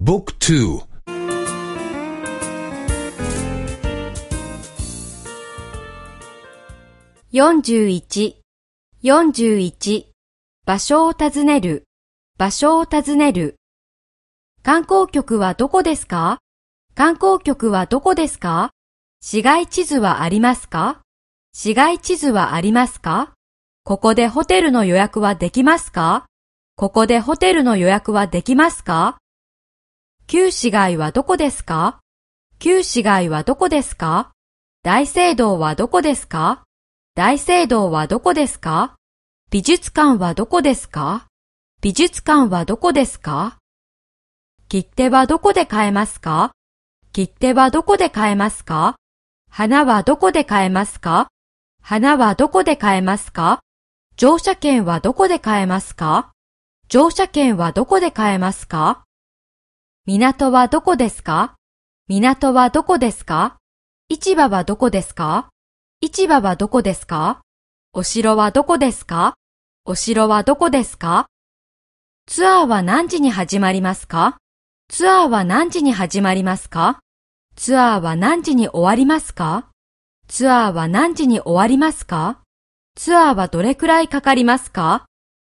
Book 2 41、41、場所を尋ねる、場所を尋ねる。観光局はどこですか？観光局はどこですか？市街地図はありますか？市街地図はありますか？ここでホテルの予約はできますか？ここでホテルの予約はできますか？旧市街はどこですか？旧市街はどこですか？大聖堂はどこですか？大聖堂はどこですか？美術館はどこですか？美術館はどこですか？切手はどこで買えますか？切手はどこで買えますか？花はどこで買えますか？花はどこで買えますか？乗車券はどこで買えますか？乗車券はどこで買えますか？港はどこですか？港はどこですか？市場はどこですか？市場はどこですか？お城はどこですか？お城はどこですか？ツアーは何時に始まりますか？ツアーは何時に始まりますか？ツアーは何時に終わりますか？ツアーは何時に終わりますか？ツアーはどれくらいかかりますか？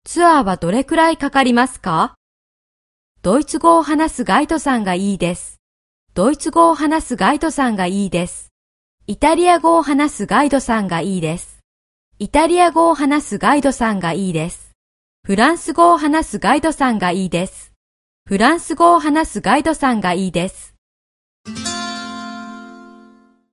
ツアーはどれくらいかかりますか？ドイツ語を話すガイドさんがいいです。ドイツ語を話すガイドさんがいいです。イタリア語を話すガイドさんがいいです。イタリア語を話すガイドさんがいいです。フランス語を話すガイドさんがいいです。フランス語を話すガイドさんがいいです。